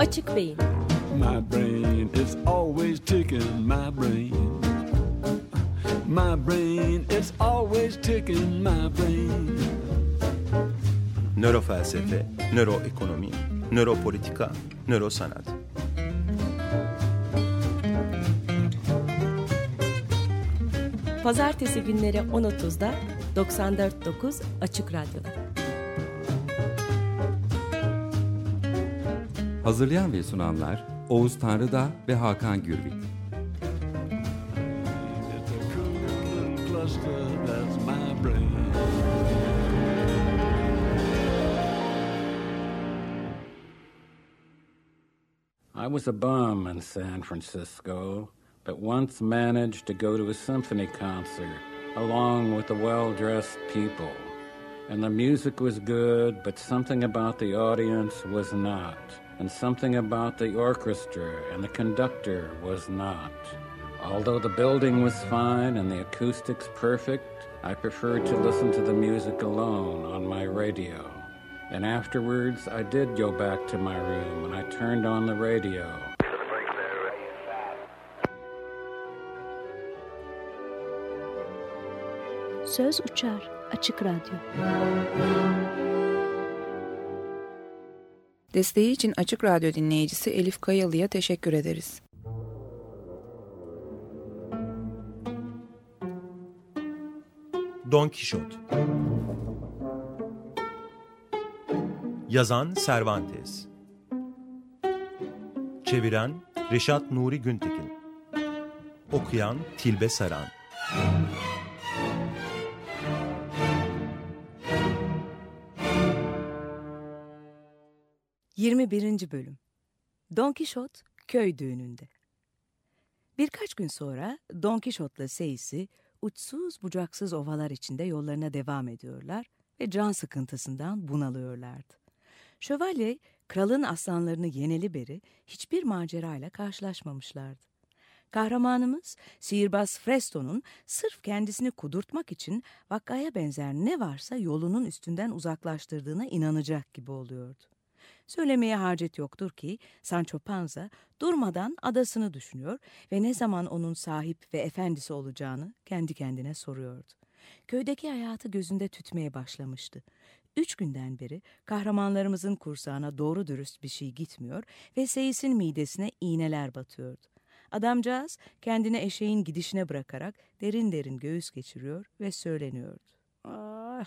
Açık Beyin My brain is always ticking, my brain. My brain is always ticking, my brain. Nörofelsefe, nöroekonomi, nöropolitika, nörosanat. Pazartesi günleri 10.30'da 94.9 Açık Radyo'da. Hazırlayan ve sunanlar Oğuz Tanrıdağ ve Hakan. I was a bum in San Francisco, but once managed to go to a symphony concert along with the well dressed people. And the music was good, but something about the audience was not. And something about the orchestra and the conductor was not. Although the building was fine and the acoustics perfect, I preferred to listen to the music alone on my radio. And afterwards, I did go back to my room and I turned on the radio. Söz uçar açık radyo. Desteği için Açık Radyo dinleyicisi Elif Kayalı'ya teşekkür ederiz. Don Kişot Yazan Cervantes. Çeviren Reşat Nuri Güntekin. Okuyan Tilbe Saran 21. Bölüm Don Kişot köy düğününde Birkaç gün sonra Don Kişot'la Seysi uçsuz bucaksız ovalar içinde yollarına devam ediyorlar ve can sıkıntısından bunalıyorlardı. Şövalye, kralın aslanlarını yeneli beri hiçbir macerayla karşılaşmamışlardı. Kahramanımız sihirbaz Fresto'nun sırf kendisini kudurtmak için vakaya benzer ne varsa yolunun üstünden uzaklaştırdığına inanacak gibi oluyordu. Söylemeye hacet yoktur ki Sancho Panza durmadan adasını düşünüyor ve ne zaman onun sahip ve efendisi olacağını kendi kendine soruyordu. Köydeki hayatı gözünde tütmeye başlamıştı. Üç günden beri kahramanlarımızın kursağına doğru dürüst bir şey gitmiyor ve Seyis'in midesine iğneler batıyordu. Adamcağız kendini eşeğin gidişine bırakarak derin derin göğüs geçiriyor ve söyleniyordu. Ah,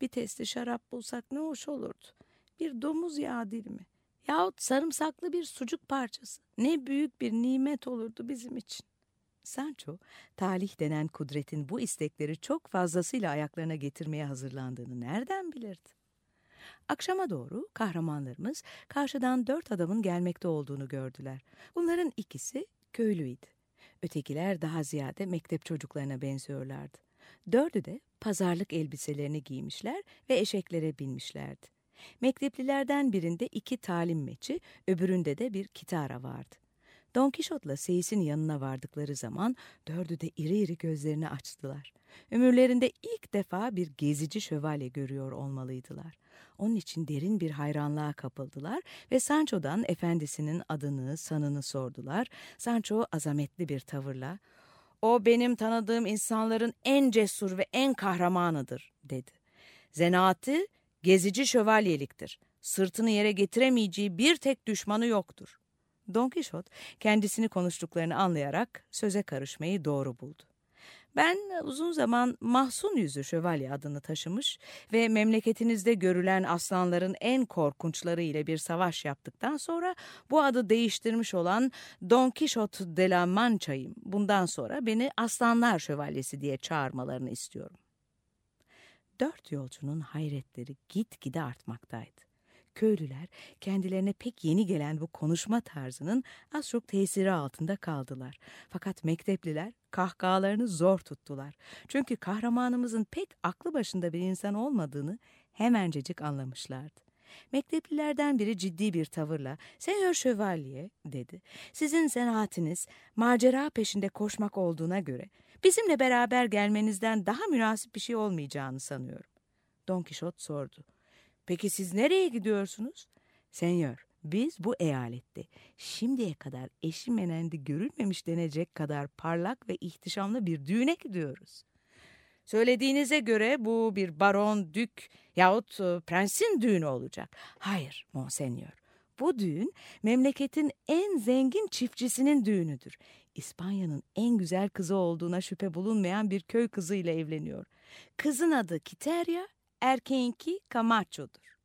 bir testi şarap bulsak ne hoş olurdu. Bir domuz yağı dilimi yahut sarımsaklı bir sucuk parçası ne büyük bir nimet olurdu bizim için. Sancho, talih denen kudretin bu istekleri çok fazlasıyla ayaklarına getirmeye hazırlandığını nereden bilirdi? Akşama doğru kahramanlarımız karşıdan dört adamın gelmekte olduğunu gördüler. Bunların ikisi köylüydü. Ötekiler daha ziyade mektep çocuklarına benziyorlardı. Dördü de pazarlık elbiselerini giymişler ve eşeklere binmişlerdi. Mekteplilerden birinde iki talim meçi, öbüründe de bir kitara vardı. Don Kişot'la Seyis'in yanına vardıkları zaman dördü de iri iri gözlerini açtılar. Ömürlerinde ilk defa bir gezici şövalye görüyor olmalıydılar. Onun için derin bir hayranlığa kapıldılar ve Sancho'dan efendisinin adını, sanını sordular. Sancho azametli bir tavırla, ''O benim tanıdığım insanların en cesur ve en kahramanıdır.'' dedi. ''Zanaatı gezici şövalyeliktir. Sırtını yere getiremeyeceği bir tek düşmanı yoktur.'' Don Kişot kendisini konuştuklarını anlayarak söze karışmayı doğru buldu. Ben uzun zaman Mahsun Yüzü Şövalye adını taşımış ve memleketinizde görülen aslanların en korkunçları ile bir savaş yaptıktan sonra bu adı değiştirmiş olan Don Kişot de la Mancha'yım. Bundan sonra beni Aslanlar Şövalyesi diye çağırmalarını istiyorum. Dört yolcunun hayretleri gitgide artmaktaydı köylüler kendilerine pek yeni gelen bu konuşma tarzının az çok tesiri altında kaldılar. Fakat mektepliler kahkahalarını zor tuttular. Çünkü kahramanımızın pek aklı başında bir insan olmadığını hemencecik anlamışlardı. Mekteplilerden biri ciddi bir tavırla ''Senyor Şövalye'' dedi. ''Sizin zanaatiniz macera peşinde koşmak olduğuna göre bizimle beraber gelmenizden daha münasip bir şey olmayacağını sanıyorum.'' Don Kişot sordu. Peki siz nereye gidiyorsunuz? Senyor, Biz bu eyalette şimdiye kadar eşi menendi görülmemiş denecek kadar parlak ve ihtişamlı bir düğüne gidiyoruz. Söylediğinize göre bu bir baron, dük yahut e, prensin düğünü olacak. Hayır, monsenyor. Bu düğün memleketin en zengin çiftçisinin düğünüdür. İspanya'nın en güzel kızı olduğuna şüphe bulunmayan bir köy kızıyla evleniyor. Kızın adı Kiteria, erkeğinki Camacho'dur.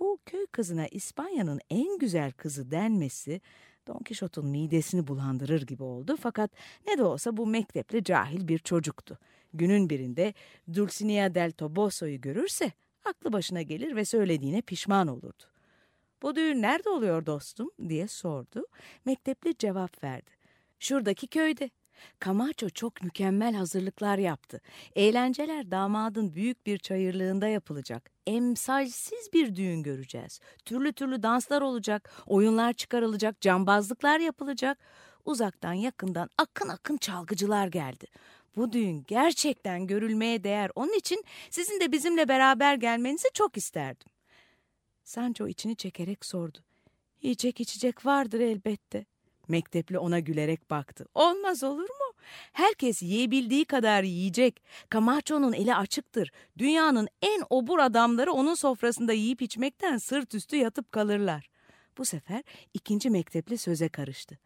Bu köy kızına İspanya'nın en güzel kızı denmesi Don Quixote'un midesini bulandırır gibi oldu fakat ne de olsa bu mektepli cahil bir çocuktu. Günün birinde Dulcinea del Toboso'yu görürse aklı başına gelir ve söylediğine pişman olurdu. Bu düğün nerede oluyor dostum diye sordu. Mektepli cevap verdi. Şuradaki köyde. Camacho çok mükemmel hazırlıklar yaptı. Eğlenceler damadın büyük bir çayırlığında yapılacak. Emsalsiz bir düğün göreceğiz. Türlü türlü danslar olacak, oyunlar çıkarılacak, cambazlıklar yapılacak. Uzaktan yakından akın akın çalgıcılar geldi. Bu düğün gerçekten görülmeye değer. Onun için sizin de bizimle beraber gelmenizi çok isterdim. Sancho içini çekerek sordu. Yiyecek içecek vardır elbette. Mektepli ona gülerek baktı. Olmaz olur mu? Herkes yiyebildiği kadar yiyecek. Camacho'nun eli açıktır. Dünyanın en obur adamları onun sofrasında yiyip içmekten sırt üstü yatıp kalırlar. Bu sefer ikinci mektepli söze karıştı.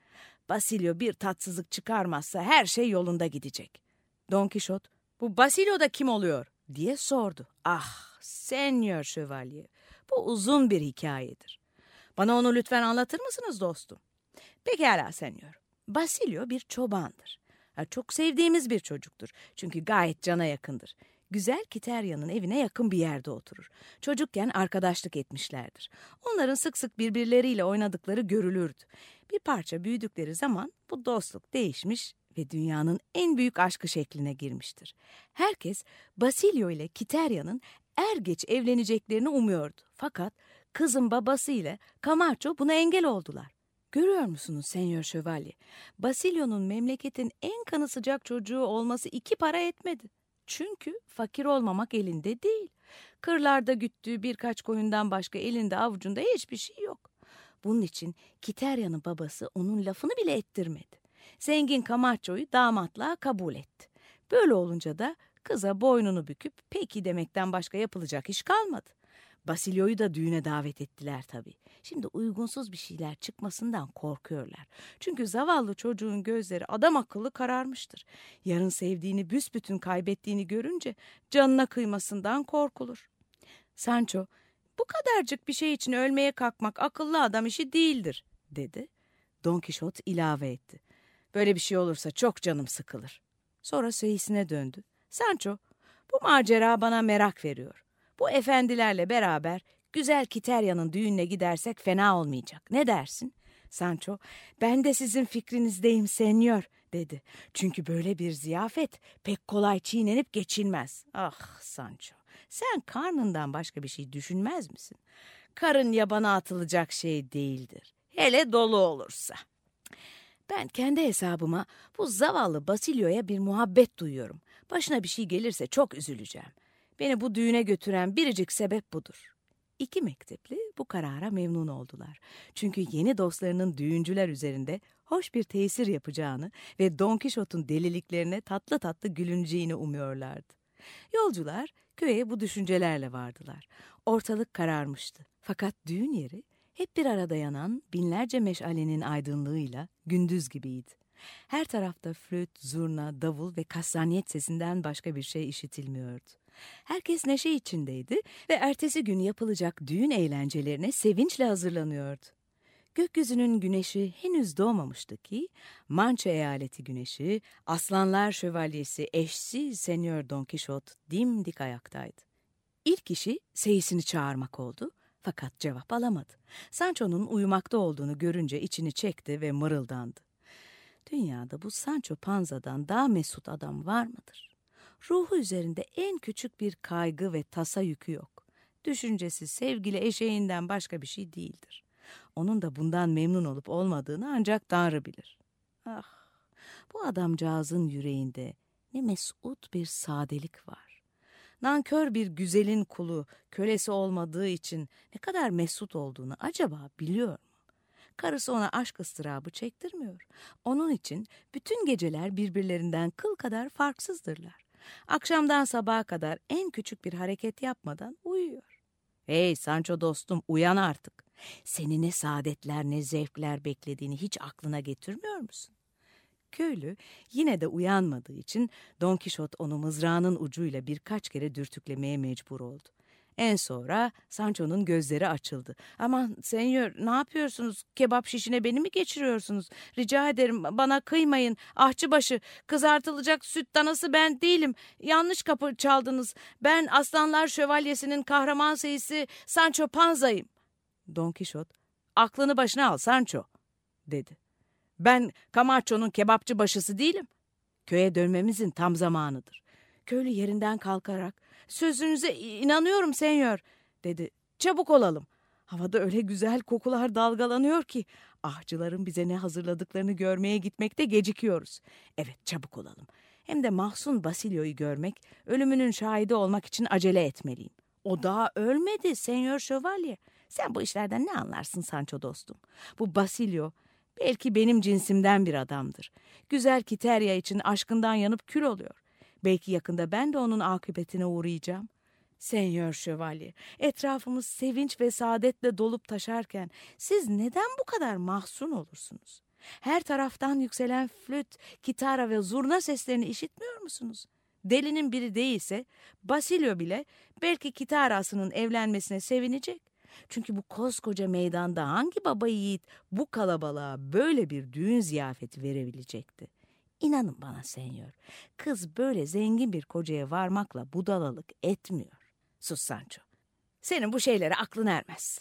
Basilio bir tatsızlık çıkarmazsa her şey yolunda gidecek. Don Kişot, bu Basilio da kim oluyor? diye sordu. Ah, senyor şövalye, bu uzun bir hikayedir. Bana onu lütfen anlatır mısınız dostum? Pekala senyor. Basilio bir çobandır. Çok sevdiğimiz bir çocuktur. Çünkü gayet cana yakındır. Güzel Kiterya'nın evine yakın bir yerde oturur. Çocukken arkadaşlık etmişlerdir. Onların sık sık birbirleriyle oynadıkları görülürdü. Bir parça büyüdükleri zaman bu dostluk değişmiş ve dünyanın en büyük aşkı şekline girmiştir. Herkes Basilio ile Kiterya'nın er geç evleneceklerini umuyordu. Fakat kızın babası ile Camacho buna engel oldular. Görüyor musunuz Senyor Şövalye? Basilio'nun memleketin en kanı sıcak çocuğu olması iki para etmedi. Çünkü fakir olmamak elinde değil. Kırlarda güttüğü birkaç koyundan başka elinde avucunda hiçbir şey yok. Bunun için Kiterya'nın babası onun lafını bile ettirmedi. Zengin Camacho'yu damatlığa kabul etti. Böyle olunca da kıza boynunu büküp peki demekten başka yapılacak iş kalmadı. Basilio'yu da düğüne davet ettiler tabii. Şimdi uygunsuz bir şeyler çıkmasından korkuyorlar. Çünkü zavallı çocuğun gözleri adam akıllı kararmıştır. Yarın sevdiğini büsbütün kaybettiğini görünce canına kıymasından korkulur. Sancho, bu kadarcık bir şey için ölmeye kalkmak akıllı adam işi değildir, dedi. Don Kişot ilave etti. Böyle bir şey olursa çok canım sıkılır. Sonra söyisine döndü. Sancho, bu macera bana merak veriyor. Bu efendilerle beraber güzel Kiterya'nın düğününe gidersek fena olmayacak. Ne dersin? Sancho, ben de sizin fikrinizdeyim senyor dedi. Çünkü böyle bir ziyafet pek kolay çiğnenip geçilmez. Ah Sancho, sen karnından başka bir şey düşünmez misin? Karın yabana atılacak şey değildir. Hele dolu olursa. Ben kendi hesabıma bu zavallı Basilio'ya bir muhabbet duyuyorum. Başına bir şey gelirse çok üzüleceğim. Beni bu düğüne götüren biricik sebep budur. İki mektepli bu karara memnun oldular. Çünkü yeni dostlarının düğüncüler üzerinde hoş bir tesir yapacağını ve Don Kişot'un deliliklerine tatlı tatlı gülüneceğini umuyorlardı. Yolcular köye bu düşüncelerle vardılar. Ortalık kararmıştı. Fakat düğün yeri hep bir arada yanan binlerce meşalenin aydınlığıyla gündüz gibiydi. Her tarafta flüt, zurna, davul ve kastaniyet sesinden başka bir şey işitilmiyordu. Herkes neşe içindeydi ve ertesi gün yapılacak düğün eğlencelerine sevinçle hazırlanıyordu. Gökyüzünün güneşi henüz doğmamıştı ki Mança eyaleti güneşi, aslanlar şövalyesi eşsiz Senyor Don Quixote dimdik ayaktaydı. İlk işi seyisini çağırmak oldu fakat cevap alamadı. Sancho'nun uyumakta olduğunu görünce içini çekti ve mırıldandı. Dünyada bu Sancho Panza'dan daha mesut adam var mıdır? Ruhu üzerinde en küçük bir kaygı ve tasa yükü yok. Düşüncesi sevgili eşeğinden başka bir şey değildir. Onun da bundan memnun olup olmadığını ancak Tanrı bilir. Ah, bu adamcağızın yüreğinde ne mesut bir sadelik var. Nankör bir güzelin kulu, kölesi olmadığı için ne kadar mesut olduğunu acaba biliyor mu? Karısı ona aşk ıstırabı çektirmiyor. Onun için bütün geceler birbirlerinden kıl kadar farksızdırlar. Akşamdan sabaha kadar en küçük bir hareket yapmadan uyuyor. Hey Sancho dostum uyan artık. Seni ne saadetler ne zevkler beklediğini hiç aklına getirmiyor musun? Köylü yine de uyanmadığı için Don Kişot onu mızrağının ucuyla birkaç kere dürtüklemeye mecbur oldu. En sonra Sancho'nun gözleri açıldı. Aman senyor ne yapıyorsunuz? Kebap şişine beni mi geçiriyorsunuz? Rica ederim bana kıymayın. Ahçıbaşı kızartılacak süt danası ben değilim. Yanlış kapı çaldınız. Ben Aslanlar Şövalyesi'nin kahraman seyisi Sancho Panza'yım. Don Kişot aklını başına al Sancho dedi. Ben Camacho'nun kebapçı başısı değilim. Köye dönmemizin tam zamanıdır. Köylü yerinden kalkarak sözünüze inanıyorum senyor dedi. Çabuk olalım. Havada öyle güzel kokular dalgalanıyor ki ahçıların bize ne hazırladıklarını görmeye gitmekte gecikiyoruz. Evet çabuk olalım. Hem de Mahsun Basilio'yu görmek, ölümünün şahidi olmak için acele etmeliyim. O daha ölmedi senyor şövalye. Sen bu işlerden ne anlarsın Sancho dostum? Bu Basilio belki benim cinsimden bir adamdır. Güzel Kiterya için aşkından yanıp kül oluyor. Belki yakında ben de onun akıbetine uğrayacağım. Senyor Şövalye, etrafımız sevinç ve saadetle dolup taşarken siz neden bu kadar mahzun olursunuz? Her taraftan yükselen flüt, kitara ve zurna seslerini işitmiyor musunuz? Delinin biri değilse Basilio bile belki kitarasının evlenmesine sevinecek. Çünkü bu koskoca meydanda hangi baba yiğit bu kalabalığa böyle bir düğün ziyafeti verebilecekti? İnanın bana senyor, kız böyle zengin bir kocaya varmakla budalalık etmiyor. Sus Sancho, senin bu şeylere aklın ermez.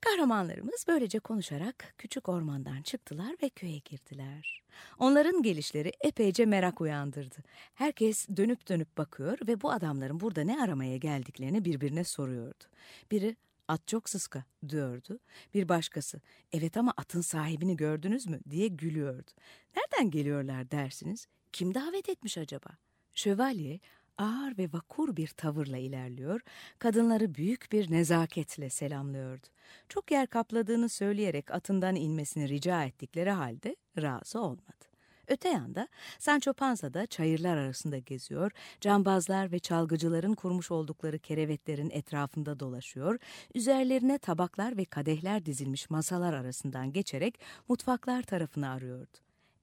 Kahramanlarımız böylece konuşarak küçük ormandan çıktılar ve köye girdiler. Onların gelişleri epeyce merak uyandırdı. Herkes dönüp dönüp bakıyor ve bu adamların burada ne aramaya geldiklerini birbirine soruyordu. Biri At çok sıska diyordu. Bir başkası evet ama atın sahibini gördünüz mü diye gülüyordu. Nereden geliyorlar dersiniz? Kim davet etmiş acaba? Şövalye ağır ve vakur bir tavırla ilerliyor, kadınları büyük bir nezaketle selamlıyordu. Çok yer kapladığını söyleyerek atından inmesini rica ettikleri halde razı olmadı. Öte yanda Sancho Panza da çayırlar arasında geziyor, cambazlar ve çalgıcıların kurmuş oldukları kerevetlerin etrafında dolaşıyor, üzerlerine tabaklar ve kadehler dizilmiş masalar arasından geçerek mutfaklar tarafını arıyordu.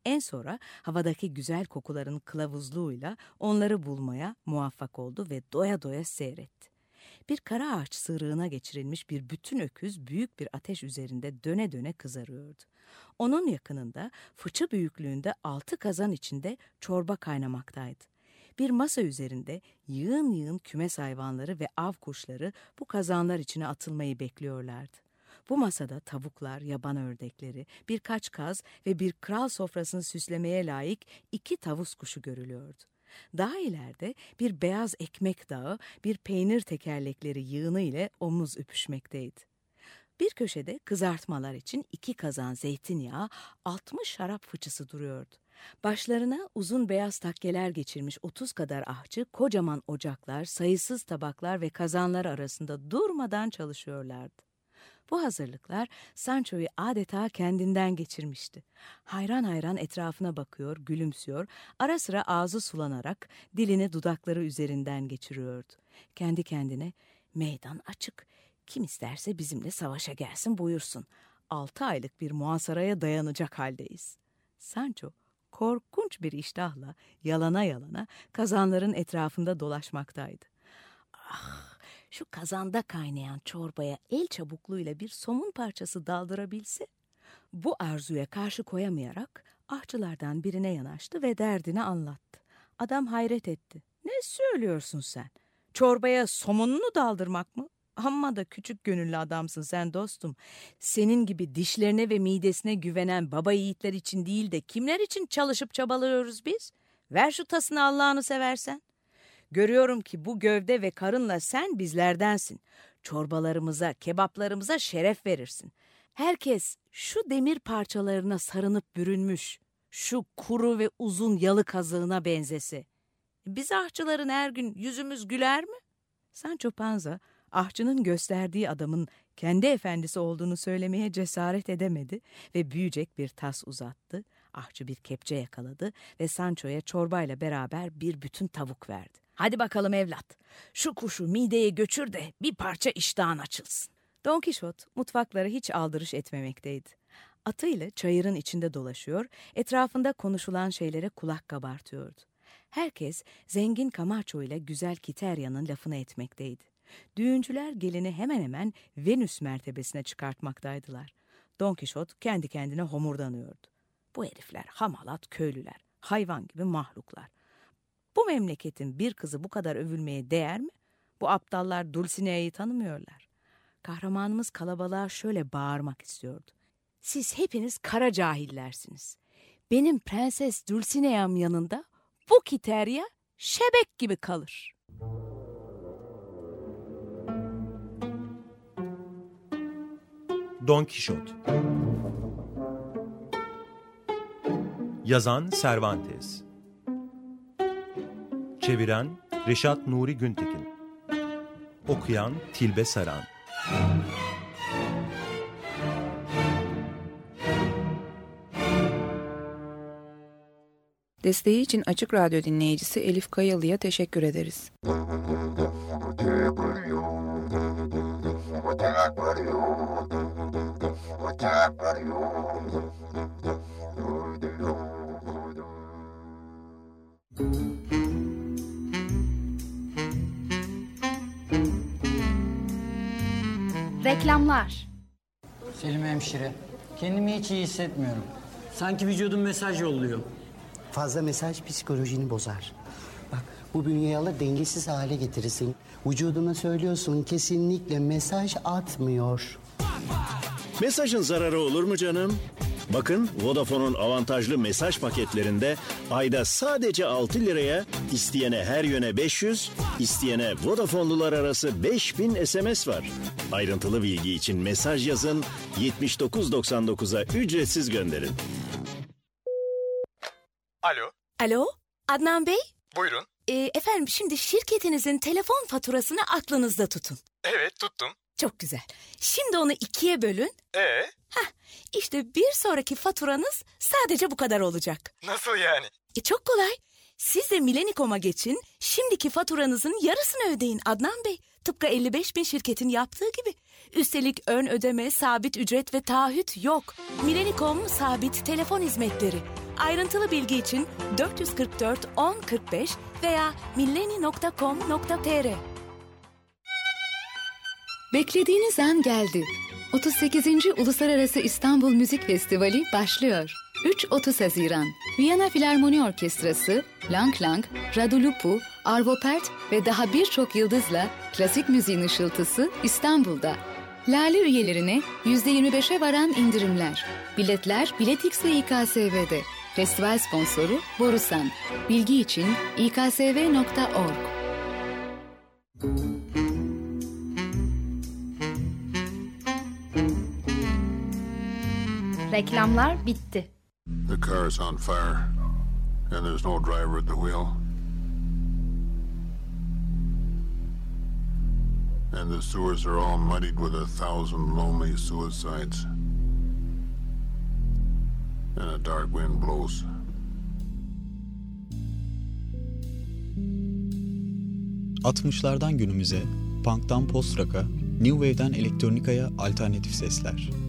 En sonra havadaki güzel kokuların kılavuzluğuyla onları bulmaya muvaffak oldu ve doya doya seyretti. Bir kara ağaç sığrığına geçirilmiş bir bütün öküz büyük bir ateş üzerinde döne döne kızarıyordu. Onun yakınında fıçı büyüklüğünde altı kazan içinde çorba kaynamaktaydı. Bir masa üzerinde yığın yığın kümes hayvanları ve av kuşları bu kazanlar içine atılmayı bekliyorlardı. Bu masada tavuklar, yaban ördekleri, birkaç kaz ve bir kral sofrasını süslemeye layık iki tavus kuşu görülüyordu. Daha ileride bir beyaz ekmek dağı, bir peynir tekerlekleri yığını ile omuz öpüşmekteydi. Bir köşede kızartmalar için iki kazan zeytinyağı, 60 şarap fıçısı duruyordu. Başlarına uzun beyaz takkeler geçirmiş 30 kadar ahçı, kocaman ocaklar, sayısız tabaklar ve kazanlar arasında durmadan çalışıyorlardı. Bu hazırlıklar Sancho'yu adeta kendinden geçirmişti. Hayran hayran etrafına bakıyor, gülümsüyor, ara sıra ağzı sulanarak dilini dudakları üzerinden geçiriyordu. Kendi kendine, meydan açık, kim isterse bizimle savaşa gelsin buyursun. Altı aylık bir muhasaraya dayanacak haldeyiz. Sancho korkunç bir iştahla yalana yalana kazanların etrafında dolaşmaktaydı. Ah, şu kazanda kaynayan çorbaya el çabukluğuyla bir somun parçası daldırabilse, bu arzuya karşı koyamayarak ahçılardan birine yanaştı ve derdini anlattı. Adam hayret etti. Ne söylüyorsun sen? Çorbaya somununu daldırmak mı? Amma da küçük gönüllü adamsın sen dostum. Senin gibi dişlerine ve midesine güvenen baba yiğitler için değil de kimler için çalışıp çabalıyoruz biz? Ver şu tasını Allah'ını seversen. Görüyorum ki bu gövde ve karınla sen bizlerdensin. Çorbalarımıza, kebaplarımıza şeref verirsin. Herkes şu demir parçalarına sarınıp bürünmüş, şu kuru ve uzun yalı kazığına benzesi. Biz ahçıların her gün yüzümüz güler mi? Sancho Panza ahçının gösterdiği adamın kendi efendisi olduğunu söylemeye cesaret edemedi ve büyücek bir tas uzattı. Ahçı bir kepçe yakaladı ve Sancho'ya çorbayla beraber bir bütün tavuk verdi. Hadi bakalım evlat, şu kuşu mideye göçür de bir parça iştahın açılsın. Don Kişot mutfaklara hiç aldırış etmemekteydi. Atıyla çayırın içinde dolaşıyor, etrafında konuşulan şeylere kulak kabartıyordu. Herkes zengin Camacho ile güzel Kiterya'nın lafını etmekteydi. Düğüncüler gelini hemen hemen Venüs mertebesine çıkartmaktaydılar. Don Kişot kendi kendine homurdanıyordu. Bu herifler hamalat köylüler, hayvan gibi mahluklar. Bu memleketin bir kızı bu kadar övülmeye değer mi? Bu aptallar Dulcinea'yı tanımıyorlar. Kahramanımız kalabalığa şöyle bağırmak istiyordu. Siz hepiniz kara cahillersiniz. Benim prenses Dulcinea'm yanında bu Kiterya şebek gibi kalır. Don Kişot Yazan Cervantes Çeviren Reşat Nuri Güntekin. Okuyan Tilbe Saran. Desteği için Açık Radyo dinleyicisi Elif Kayalı'ya teşekkür ederiz. Reklamlar. Selim hemşire, kendimi hiç iyi hissetmiyorum. Sanki vücudum mesaj yolluyor. Fazla mesaj psikolojini bozar. Bak bu bünyeyi alır dengesiz hale getirirsin. Vücuduna söylüyorsun kesinlikle mesaj atmıyor. Mesajın zararı olur mu canım? Bakın Vodafone'un avantajlı mesaj paketlerinde ayda sadece 6 liraya isteyene her yöne 500, isteyene Vodafone'lular arası 5000 SMS var. Ayrıntılı bilgi için mesaj yazın 7999'a ücretsiz gönderin. Alo, Alo, Adnan Bey? buyurun. Ee, efendim şimdi şirketinizin telefon faturasını aklınızda tutun. Evet, tuttum. Çok güzel. Şimdi onu ikiye bölün. Ee, İşte bir sonraki faturanız sadece bu kadar olacak. nasıl yani? E çok kolay. Siz de Milenikom'a geçin. Şimdiki faturanızın yarısını ödeyin Adnan Bey. Tıpkı 55 bin şirketin yaptığı gibi. Üstelik ön ödeme, sabit ücret ve taahhüt yok. Milenikom sabit telefon hizmetleri. Ayrıntılı bilgi için 444 1045 veya milleni.com.tr Beklediğiniz an geldi. 38. Uluslararası İstanbul Müzik Festivali başlıyor. 3-30 Haziran. Viyana Filarmoni Orkestrası, Lang Lang, Radu Lupu, Arvo Pärt ve daha birçok yıldızla klasik müziğin ışıltısı İstanbul'da. Lale üyelerine %25'e varan indirimler. Biletler Biletix ve İKSV'de. Festival sponsoru Borusan. Bilgi için iksv.org. Reklamlar bitti. The car's on fire, and there's no driver at the wheel. And the sewers are all muddied with a thousand lonely suicides. And a dark wind blows. ...60'lardan günümüze, punk'tan post-rock'a, new wave'den elektronikaya alternatif sesler.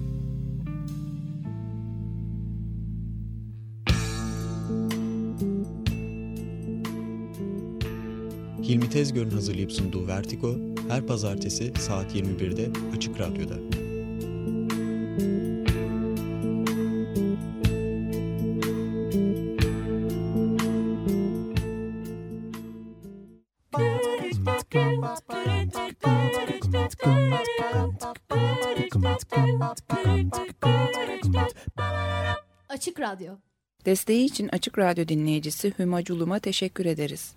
Hilmi Tezgör'ün hazırlayıp sunduğu Vertigo, her pazartesi saat 21'de Açık Radyo'da. Açık Radyo. Desteği için Açık Radyo dinleyicisi Hüma Culum'a teşekkür ederiz.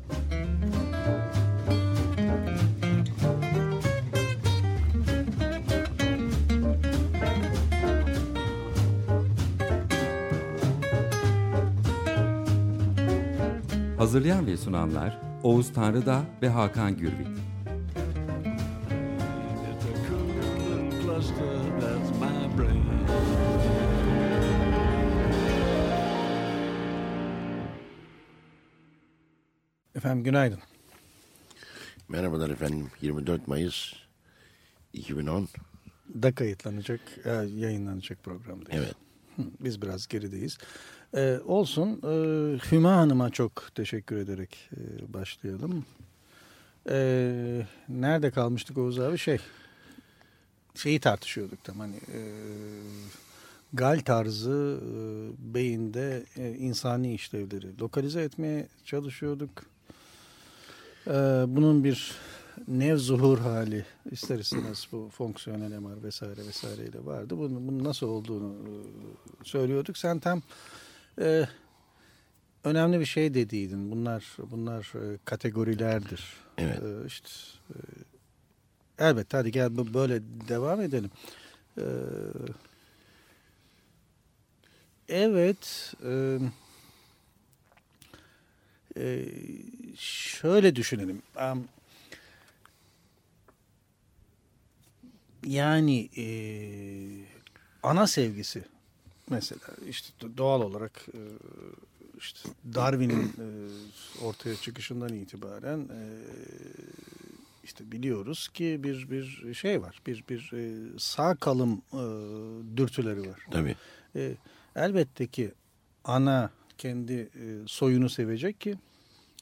Hazırlayan ve sunanlar Oğuz Tanrıdağ ve Hakan Gürbüz. Efendim günaydın. Merhabalar efendim. 24 Mayıs 2010. Da kayıtlanacak, e, yayınlanacak programdayız. Evet. Biz biraz gerideyiz. Ee, olsun. E, Hüma Hanım'a çok teşekkür ederek e, başlayalım. Ee, nerede kalmıştık Oğuz abi? Şey, şeyi tartışıyorduk tam hani e, gal tarzı e, beyinde e, insani işlevleri lokalize etmeye çalışıyorduk. Ee, bunun bir nev zuhur hali ister istemez bu fonksiyonel MR vesaire vesaireyle vardı. Bunun, bunun nasıl olduğunu e, söylüyorduk. Sen tam e, önemli bir şey dediydin. Bunlar bunlar e, kategorilerdir. Evet. E, işte e, elbette hadi gel böyle devam edelim. E, evet. E, e, şöyle düşünelim. Am, yani e, ana sevgisi mesela işte doğal olarak e, işte Darwin'in e, ortaya çıkışından itibaren e, işte biliyoruz ki bir bir şey var. Bir bir sağ kalım dürtüleri var. Tabii. Elbette ki ana kendi soyunu sevecek ki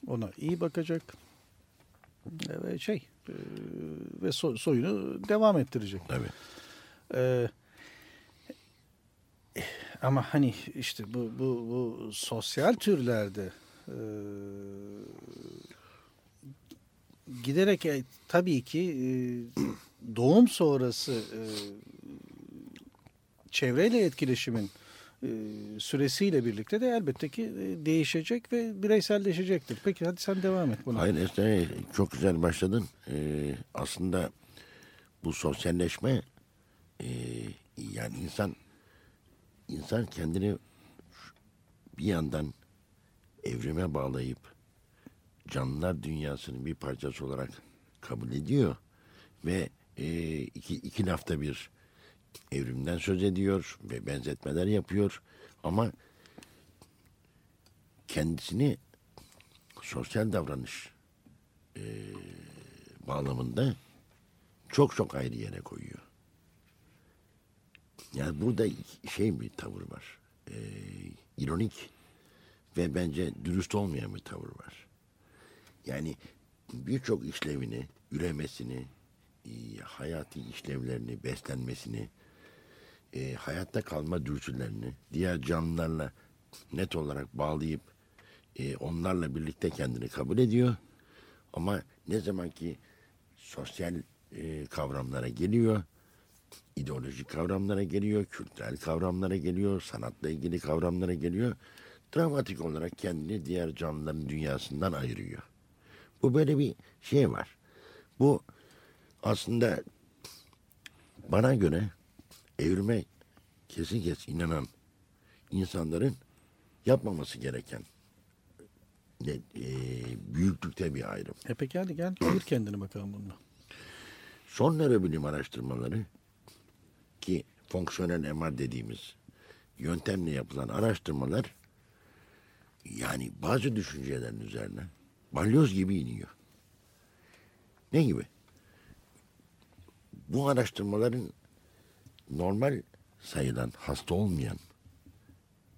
ona iyi bakacak ve şey ve so- soyunu devam ettirecek. Tabii. E, ama hani işte bu bu bu sosyal türlerde e, giderek e, tabii ki e, doğum sonrası e, çevreyle etkileşimin e, süresiyle birlikte de elbette ki e, değişecek ve bireyselleşecektir. Peki hadi sen devam et buna. Hayır Esra çok güzel başladın. Ee, aslında bu sosyalleşme e, yani insan insan kendini bir yandan evrime bağlayıp canlılar dünyasının bir parçası olarak kabul ediyor ve e, iki, iki lafta bir evrimden söz ediyor ve benzetmeler yapıyor ama kendisini sosyal davranış e, bağlamında çok çok ayrı yere koyuyor. Yani burada şey bir tavır var. E, ironik ve bence dürüst olmayan bir tavır var. Yani birçok işlevini, üremesini, e, hayati işlevlerini, beslenmesini, e, hayatta kalma dürtülerini diğer canlılarla net olarak bağlayıp e, onlarla birlikte kendini kabul ediyor. Ama ne zaman ki sosyal e, kavramlara geliyor, ideolojik kavramlara geliyor, kültürel kavramlara geliyor, sanatla ilgili kavramlara geliyor, dramatik olarak kendini diğer canlıların dünyasından ayırıyor. Bu böyle bir şey var. Bu aslında bana göre evrime kesin kesin inanan insanların yapmaması gereken ne, e, büyüklükte bir ayrım. E peki hadi gel ayır kendini bakalım bununla. Son nörobilim araştırmaları ki fonksiyonel MR dediğimiz yöntemle yapılan araştırmalar yani bazı düşüncelerin üzerine balyoz gibi iniyor. Ne gibi? Bu araştırmaların normal sayılan hasta olmayan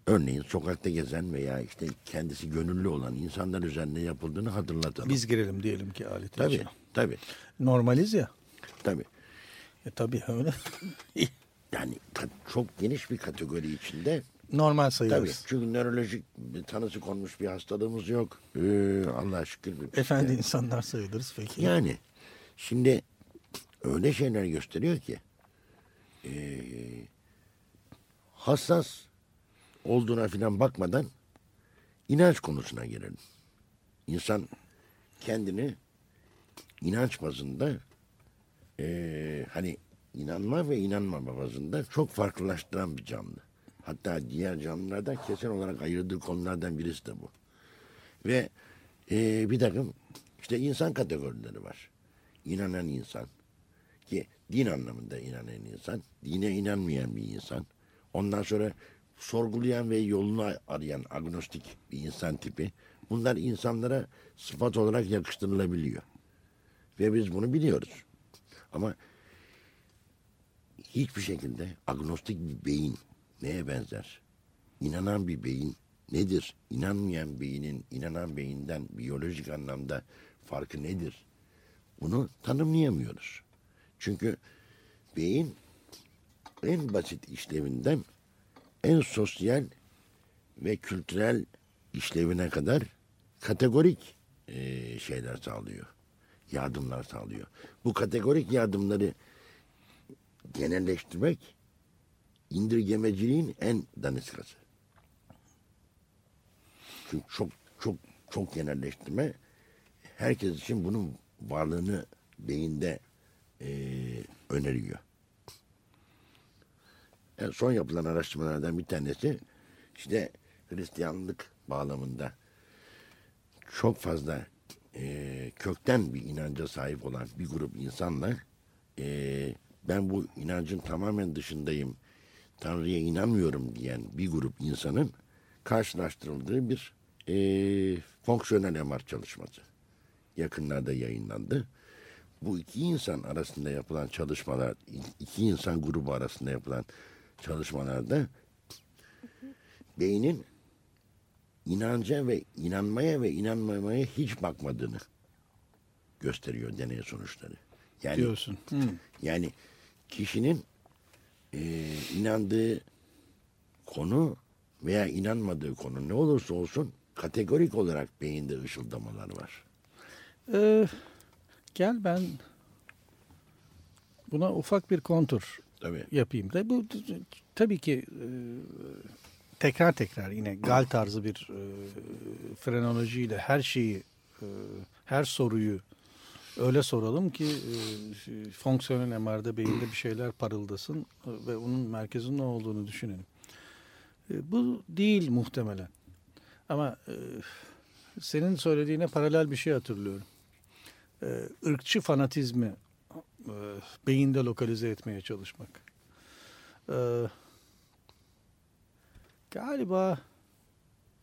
örneğin sokakta gezen veya işte kendisi gönüllü olan insanlar üzerine yapıldığını hatırlatalım. Biz girelim diyelim ki aletin Tabii, içine. tabii. Normaliz ya. Tabii. E tabii öyle. Yani çok geniş bir kategori içinde Normal sayılırız. Tabii çünkü nörolojik tanısı konmuş bir hastalığımız yok. Ee, Allah'a şükür. Bir Efendi insanlar sayılırız peki. Yani şimdi öyle şeyler gösteriyor ki e, hassas olduğuna filan bakmadan inanç konusuna gelelim. İnsan kendini inanç bazında eee, hani inanma ve inanmama bazında çok farklılaştıran bir canlı. Hatta diğer canlılardan kesin olarak ayırdığı konulardan birisi de bu. Ve eee, bir takım işte insan kategorileri var. İnanan insan ki din anlamında inanan insan, dine inanmayan bir insan. Ondan sonra sorgulayan ve yolunu arayan agnostik bir insan tipi. Bunlar insanlara sıfat olarak yakıştırılabiliyor. Ve biz bunu biliyoruz. Ama hiçbir şekilde agnostik bir beyin neye benzer? İnanan bir beyin nedir? İnanmayan beynin inanan beyinden biyolojik anlamda farkı nedir? Bunu tanımlayamıyoruz. Çünkü beyin en basit işlevinden en sosyal ve kültürel işlevine kadar kategorik eee, şeyler sağlıyor. Yardımlar sağlıyor. Bu kategorik yardımları genelleştirmek indirgemeciliğin en daniskası. Çünkü çok çok çok genelleştirme herkes için bunun varlığını beyinde eee, öneriyor. En son yapılan araştırmalardan bir tanesi işte Hristiyanlık bağlamında çok fazla eee, kökten bir inanca sahip olan bir grup insanla eee, ben bu inancın tamamen dışındayım, Tanrı'ya inanmıyorum diyen bir grup insanın karşılaştırıldığı bir eee, fonksiyonel MR çalışması. Yakınlarda yayınlandı. Bu iki insan arasında yapılan çalışmalar, iki insan grubu arasında yapılan çalışmalarda beynin inanca ve inanmaya ve inanmamaya hiç bakmadığını gösteriyor deney sonuçları. Yani, Diyorsun. Hmm. Yani kişinin e, inandığı konu veya inanmadığı konu ne olursa olsun kategorik olarak beyinde ışıldamalar var. Ee, gel ben buna ufak bir kontur Tabii. yapayım da bu tabii ki e, tekrar tekrar yine gal tarzı bir e, frenolojiyle her şeyi e, her soruyu öyle soralım ki e, fonksiyonel MR'da beyinde bir şeyler parıldasın e, ve onun merkezinin ne olduğunu düşünelim. E, bu değil muhtemelen. Ama e, senin söylediğine paralel bir şey hatırlıyorum. E, ırkçı fanatizmi e, beyinde lokalize etmeye çalışmak. E, galiba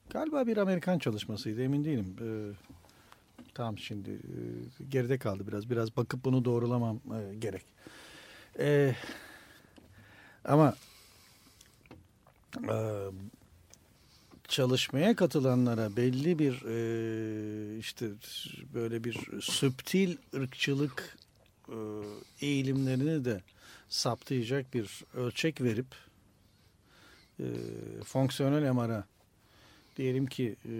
galiba bir Amerikan çalışmasıydı emin değilim. E, tamam şimdi e, geride kaldı biraz. Biraz bakıp bunu doğrulamam e, gerek. E, ama e, çalışmaya katılanlara belli bir e, işte böyle bir süptil ırkçılık e, eğilimlerini de saptayacak bir ölçek verip e, fonksiyonel MR'a diyelim ki e,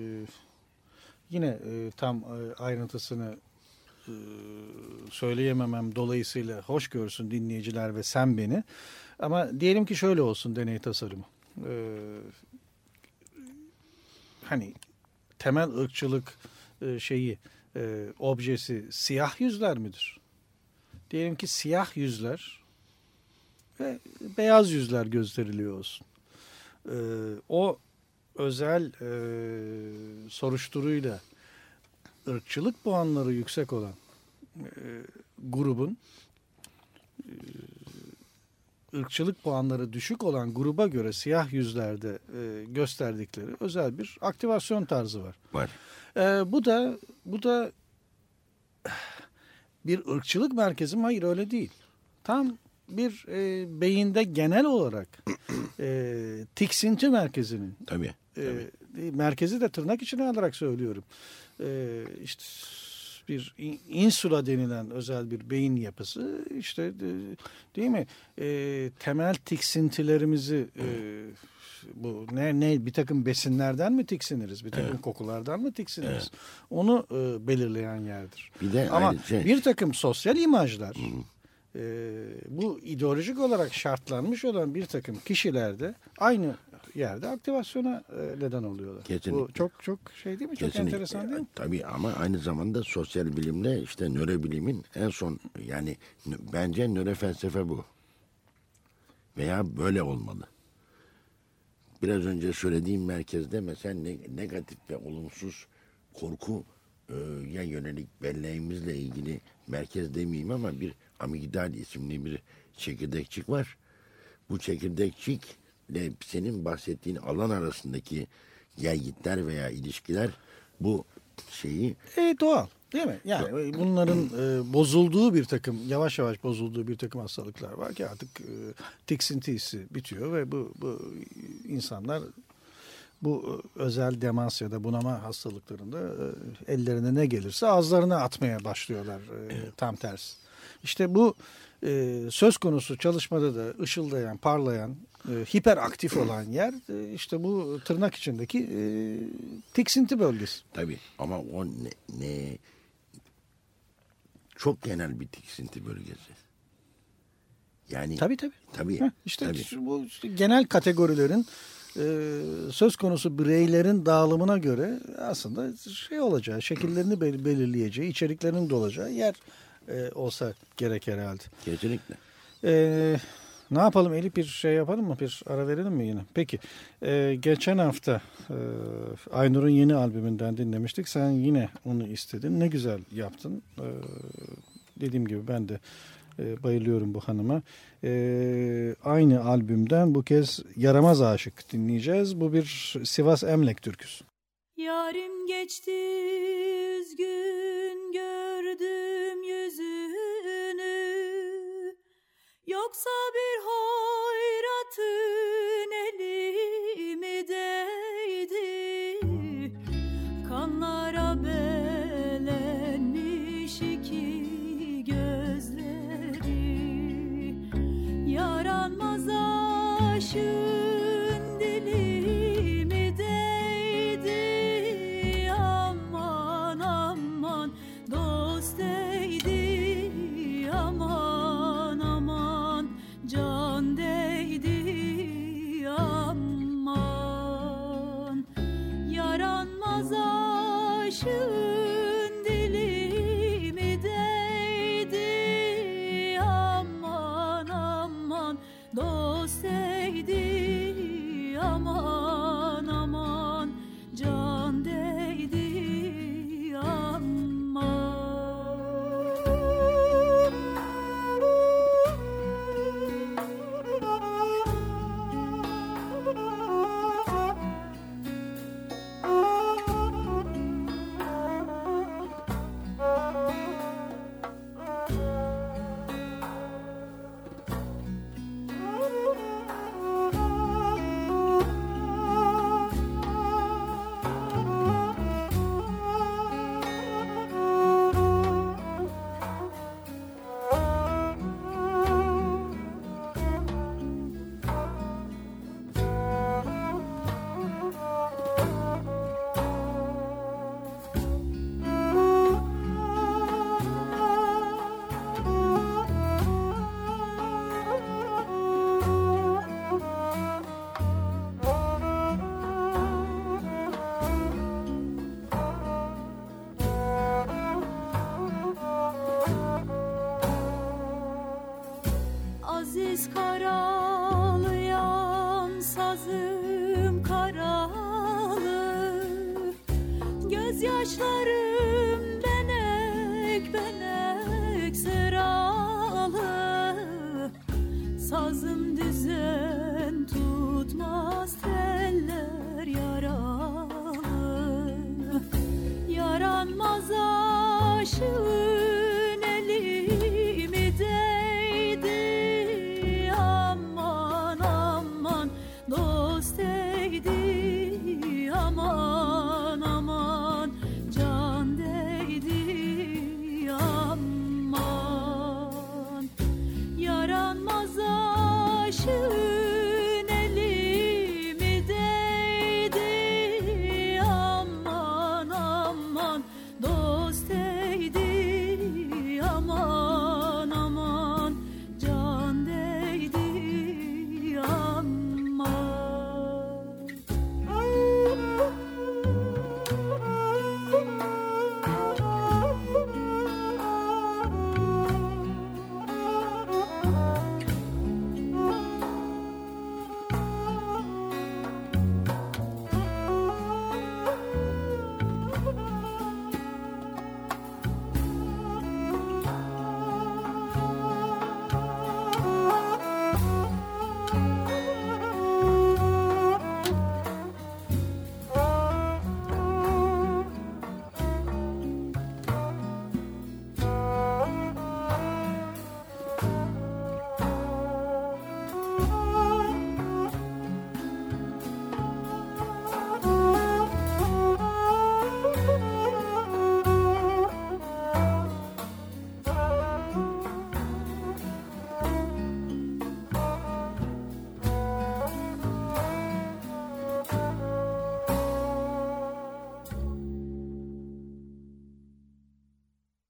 yine e, tam e, ayrıntısını e, söyleyememem dolayısıyla hoş görsün dinleyiciler ve sen beni ama diyelim ki şöyle olsun deney tasarımı. E, hani temel ırkçılık e, şeyi e, objesi siyah yüzler midir? Diyelim ki siyah yüzler ve beyaz yüzler gösteriliyor olsun. E, o özel e, soruşturuyla ırkçılık puanları yüksek olan e, grubun e, ırkçılık puanları düşük olan gruba göre siyah yüzlerde e, gösterdikleri özel bir aktivasyon tarzı var. Var. E, bu da bu da bir ırkçılık merkezi mi? Hayır öyle değil. Tam bir e, beyinde genel olarak e, tiksinti merkezinin Tabii. e, merkezi de tırnak içine alarak söylüyorum. E, işte bir in- insula denilen özel bir beyin yapısı işte e, değil mi? E, temel tiksintilerimizi e, bu ne ne bir takım besinlerden mi tiksiniriz? Bir takım kokulardan mı tiksiniriz? Evet. Onu e, belirleyen yerdir. Bir de Ama şey- bir takım sosyal imajlar e, bu ideolojik olarak şartlanmış olan bir takım kişilerde aynı yerde aktivasyona e, neden oluyorlar. Kesinlikle. Bu çok çok şey değil mi? Çok Kesinlikle. enteresan değil mi? Tabii ama aynı zamanda sosyal bilimde işte nörobilimin en son yani bence nörofelsefe bu. Veya böyle olmalı. Biraz önce söylediğim merkezde mesela ne- negatif ve olumsuz korku e, ya yönelik belleğimizle ilgili merkez demeyeyim ama bir amigdal isimli bir çekirdekçik var. Bu çekirdekçikle senin bahsettiğin alan arasındaki gelgitler veya ilişkiler bu şeyi E, doğal değil mi? Yani bunların e, bozulduğu bir takım yavaş yavaş bozulduğu bir takım hastalıklar var ki artık e, tiksinti hissi bitiyor ve bu, bu insanlar bu e, özel demans ya da bunama hastalıklarında e, ellerine ne gelirse ağızlarına atmaya başlıyorlar e, tam tersi. İşte bu e, söz konusu çalışmada da ışıldayan, parlayan, e, hiperaktif olan yer e, işte bu tırnak içindeki e, tiksinti bölgesi. Tabii ama o ne, ne çok genel bir tiksinti bölgesi. Yani Tabii tabii. Tabii. Heh, işte tabii. bu işte genel kategorilerin e, söz konusu bireylerin dağılımına göre aslında şey olacağı, şekillerini bel- belirleyeceği, içeriklerinin de olacağı yer e, olsa gerek herhalde. Kesinlikle. E, ne yapalım Elif bir şey yapalım mı? Bir ara verelim mi yine? Peki. E, geçen hafta e, Aynur'un yeni albümünden dinlemiştik. Sen yine onu istedin. Ne güzel yaptın. E, dediğim gibi ben de e, bayılıyorum bu hanıma. E, aynı albümden bu kez Yaramaz Aşık dinleyeceğiz. Bu bir Sivas Emlek türküsü. Yarim geçti üzgün gördüm yüzünü. Yoksa bir hoyratın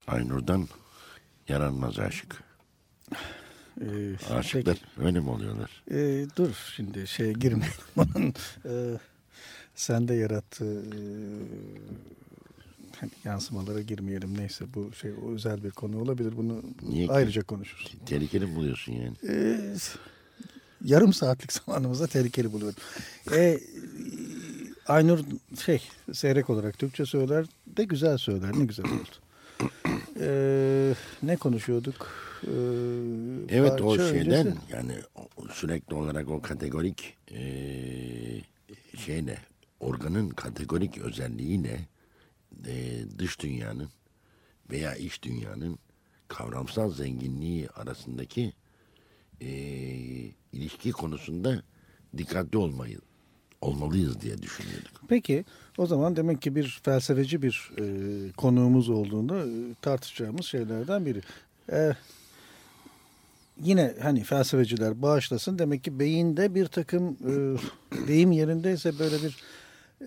Aynur'dan yaranmaz aşık. Ee, Aşıklar öyle mi oluyorlar? Ee, dur şimdi şeye girmeyelim. Onun e, sende yarattığı e, hani yansımalara girmeyelim. Neyse bu şey o özel bir konu olabilir. Bunu Niye ki? ayrıca konuşuruz. Tehlikeli mi buluyorsun yani? Ee, yarım saatlik zamanımızda tehlikeli buluyorum. Ee, Aynur şey seyrek olarak Türkçe söyler de güzel söyler. Ne güzel oldu. Ee, ne konuşuyorduk? Ee, Evet o şeyden öncesi- yani sürekli olarak o kategorik eee şeyle organın kategorik özelliğiyle eee, dış dünyanın veya iç dünyanın kavramsal zenginliği arasındaki eee, ilişki konusunda dikkatli olmayı olmalıyız diye düşünüyorduk. Peki o zaman demek ki bir felsefeci bir e, konuğumuz olduğunda e, tartışacağımız şeylerden biri. E, yine hani felsefeciler bağışlasın demek ki beyinde bir takım e, deyim yerindeyse böyle bir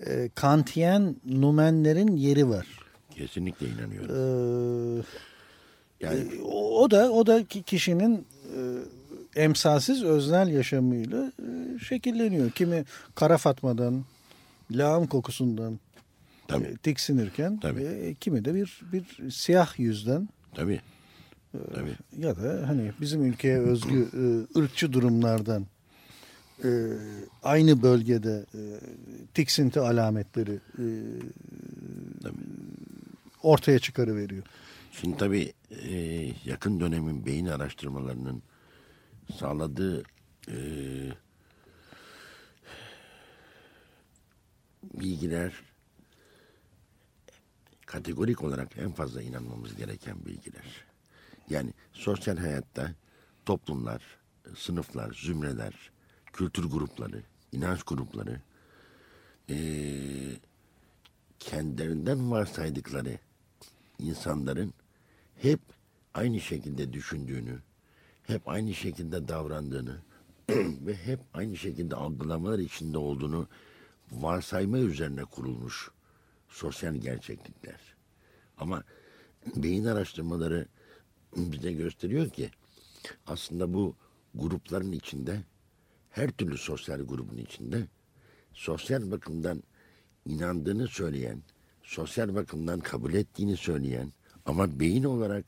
e, kantiyen numenlerin yeri var. Kesinlikle inanıyorum. Ee, Yani e, o o da o da ki- kişinin e, emsalsiz öznel yaşamıyla e, şekilleniyor. Kimi kara fatmadan, lağım kokusundan e, tiksinirken e, kimi de bir bir siyah yüzden Tabii. Tabii. ya da hani bizim ülkeye özgü ırkçı durumlardan e, aynı bölgede e, tiksinti alametleri e, ortaya çıkarıveriyor. Şimdi tabii e, yakın dönemin beyin araştırmalarının sağladığı e, bilgiler kategorik olarak en fazla inanmamız gereken bilgiler. Yani sosyal hayatta toplumlar, sınıflar, zümreler, kültür grupları, inanç grupları e, kendilerinden varsaydıkları insanların hep aynı şekilde düşündüğünü, hep aynı şekilde davrandığını ve hep aynı şekilde algılamalar içinde olduğunu varsayma üzerine kurulmuş sosyal gerçeklikler. Ama beyin araştırmaları bize gösteriyor ki aslında bu grupların içinde her türlü sosyal grubun içinde sosyal bakımdan inandığını söyleyen, sosyal bakımdan kabul ettiğini söyleyen ama beyin olarak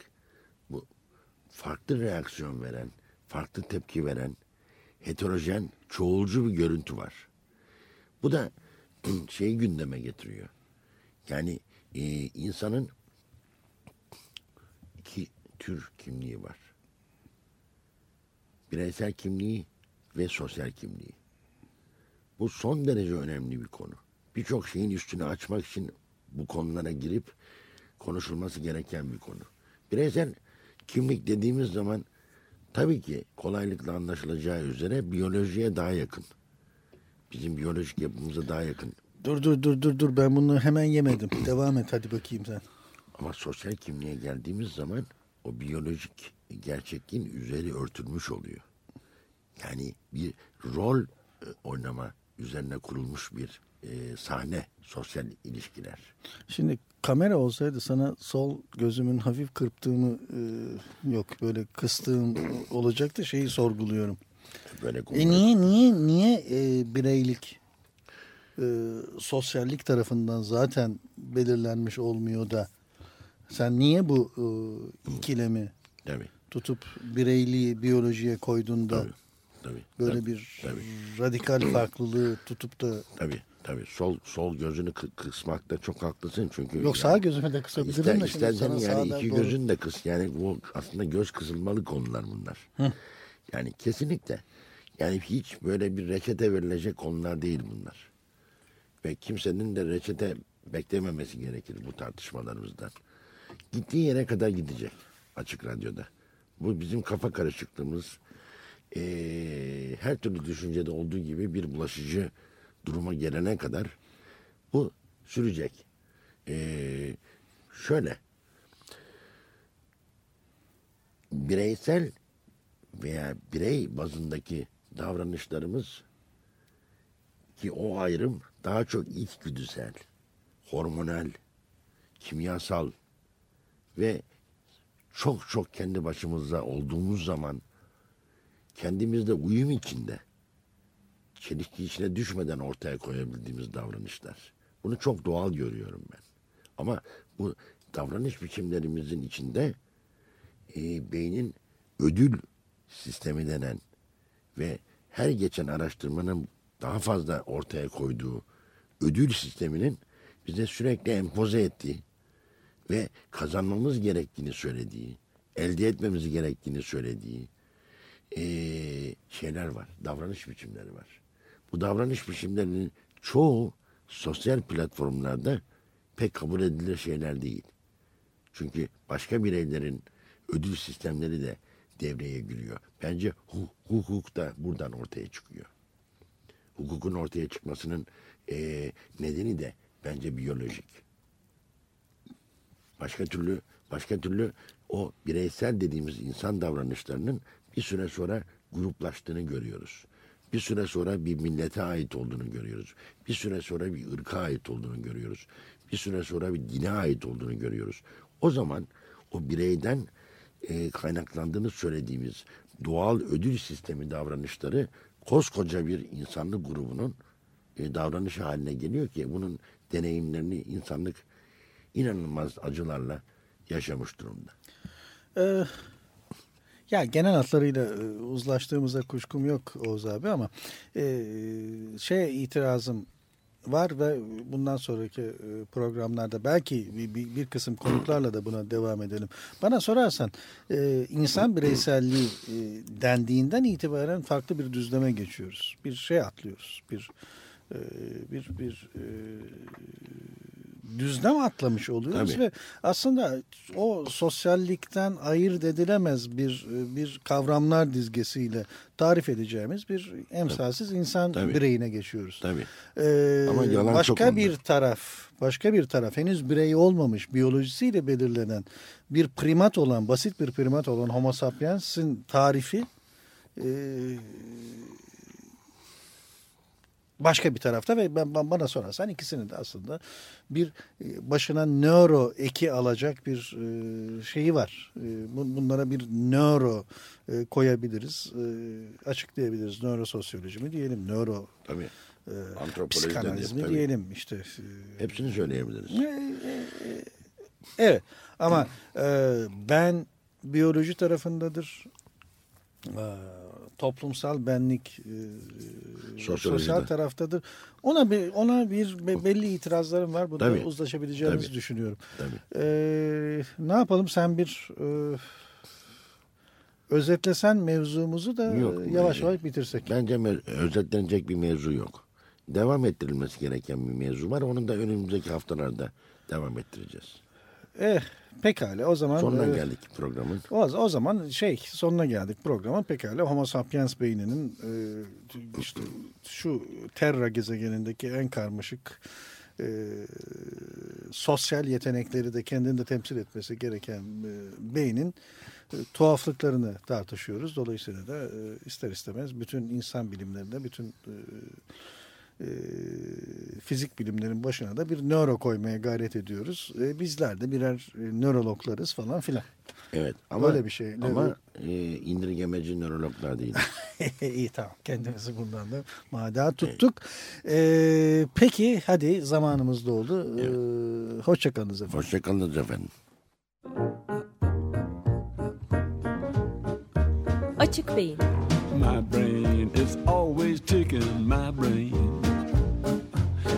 farklı reaksiyon veren, farklı tepki veren, heterojen, çoğulcu bir görüntü var. Bu da şeyi gündeme getiriyor. Yani e, insanın iki tür kimliği var. Bireysel kimliği ve sosyal kimliği. Bu son derece önemli bir konu. Birçok şeyin üstünü açmak için bu konulara girip konuşulması gereken bir konu. Bireysel kimlik dediğimiz zaman tabii ki kolaylıkla anlaşılacağı üzere biyolojiye daha yakın. Bizim biyolojik yapımıza daha yakın. Dur dur dur dur dur ben bunu hemen yemedim. Devam et hadi bakayım sen. Ama sosyal kimliğe geldiğimiz zaman o biyolojik gerçekliğin üzeri örtülmüş oluyor. Yani bir rol e, oynama üzerine kurulmuş bir e, sahne sosyal ilişkiler. Şimdi kamera olsaydı sana sol gözümün hafif kırptığımı e, yok böyle kıstığım olacaktı şeyi sorguluyorum. Böyle E niye niye niye e, bireylik e, sosyallik tarafından zaten belirlenmiş olmuyor da sen niye bu e, ikilemi Tabii. tutup bireyliği biyolojiye koydun da Tabii. böyle tabii, bir tabii. radikal farklılığı tutup da Tabii tabii sol sol gözünü kı- kısmakta çok haklısın çünkü. Yok, sağ gözümü de kısabilirim İster, de istersen yani iki doğru. gözünü de kıs. Yani bu aslında göz kısılmalı konular bunlar. Hı. Yani kesinlikle. Yani hiç böyle bir reçete verilecek konular değil bunlar. Ve kimsenin de reçete beklememesi gerekir bu tartışmalarımızdan. Gittiği yere kadar gidecek açık radyoda. Bu bizim kafa karışıklığımız eee, her türlü düşüncede olduğu gibi bir bulaşıcı duruma gelene kadar bu sürecek. Eee, şöyle bireysel veya birey bazındaki davranışlarımız ki o ayrım daha çok içgüdüsel, hormonal, kimyasal ve çok çok kendi başımızda olduğumuz zaman kendimizde uyum içinde çelişki içine düşmeden ortaya koyabildiğimiz davranışlar. Bunu çok doğal görüyorum ben. Ama bu davranış biçimlerimizin içinde e, beynin ödül sistemi denen ve her geçen araştırmanın daha fazla ortaya koyduğu ödül sisteminin bize sürekli empoze ettiği ve kazanmamız gerektiğini söylediği, elde etmemiz gerektiğini söylediği eee, şeyler var, davranış biçimleri var. Bu davranış biçimlerinin çoğu sosyal platformlarda pek kabul edilir şeyler değil. Çünkü başka bireylerin ödül sistemleri de devreye giriyor. Bence hu- hukuk da buradan ortaya çıkıyor. Hukukun ortaya çıkmasının eee, nedeni de bence biyolojik. Başka türlü başka türlü o bireysel dediğimiz insan davranışlarının bir süre sonra gruplaştığını görüyoruz. Bir süre sonra bir millete ait olduğunu görüyoruz. Bir süre sonra bir ırka ait olduğunu görüyoruz. Bir süre sonra bir dine ait olduğunu görüyoruz. O zaman o bireyden e, kaynaklandığını söylediğimiz doğal ödül sistemi davranışları koskoca bir insanlık grubunun e, davranışı haline geliyor ki bunun deneyimlerini insanlık inanılmaz acılarla yaşamış durumda. Ee, ya genel hatlarıyla e, uzlaştığımıza kuşkum yok Oğuz abi ama e, şey itirazım var ve bundan sonraki e, programlarda belki bir, bir, bir kısım konuklarla da buna devam edelim. Bana sorarsan e, insan bireyselliği e, dendiğinden itibaren farklı bir düzleme geçiyoruz. Bir şey atlıyoruz. Bir e, bir bir e, düzlem atlamış oluyoruz Tabii. ve aslında o sosyallikten ayırt edilemez bir bir kavramlar dizgesiyle tarif edeceğimiz bir emsalsiz insan Tabii. bireyine geçiyoruz. Tabii. Ee, Ama yalan çok başka onda. bir taraf, başka bir taraf henüz birey olmamış biyolojisiyle belirlenen bir primat olan, basit bir primat olan Homo sapiens'in tarifi e, başka bir tarafta ve ben ben- bana sorarsan ikisinin de aslında bir e, başına nöro eki alacak bir e, şeyi var. E, bun- Bunlara bir nöro e, koyabiliriz, e, açıklayabiliriz. Nörososyoloji mi diyelim, nöro Tabii. e, Antropoloji de psikanaliz mi tabii. diyelim işte. e, Hepsini söyleyebiliriz. Evet ama e, ben biyoloji tarafındadır. E, toplumsal benlik e, Sosyolojide. sosyal taraftadır. Ona bir ona bir be- belli itirazlarım var. Bunda Tabii. uzlaşabileceğimizi Tabii. düşünüyorum. Tabii. E, ne yapalım sen bir e, özetlesen mevzumuzu da Yok, e, yavaş yavaş bitirsek. Bence özetlenecek bir mevzu yok. Devam ettirilmesi gereken bir mevzu var. Onu da önümüzdeki haftalarda devam ettireceğiz. Eh, pekala o zaman. Sonuna e, geldik programın. O, o zaman şey sonuna geldik programın pekala Homo sapiens beyninin e, işte şu Terra gezegenindeki en karmaşık e, sosyal yetenekleri de kendini de temsil etmesi gereken e, beynin e, tuhaflıklarını tartışıyoruz. Dolayısıyla da e, ister istemez bütün insan bilimlerinde bütün e, e, fizik bilimlerin başına da bir nöro koymaya gayret ediyoruz. E, bizler de birer e, nörologlarız falan filan. Evet ama Öyle bir şey. Ama e, indirgemeci nörologlar değil. İyi tamam kendimizi bundan da mada tuttuk. Ee, peki hadi zamanımız doldu. Ee, Hoşçakalınız efendim. Hoşçakalınız efendim. Açık Beyin My brain is always ticking, my brain.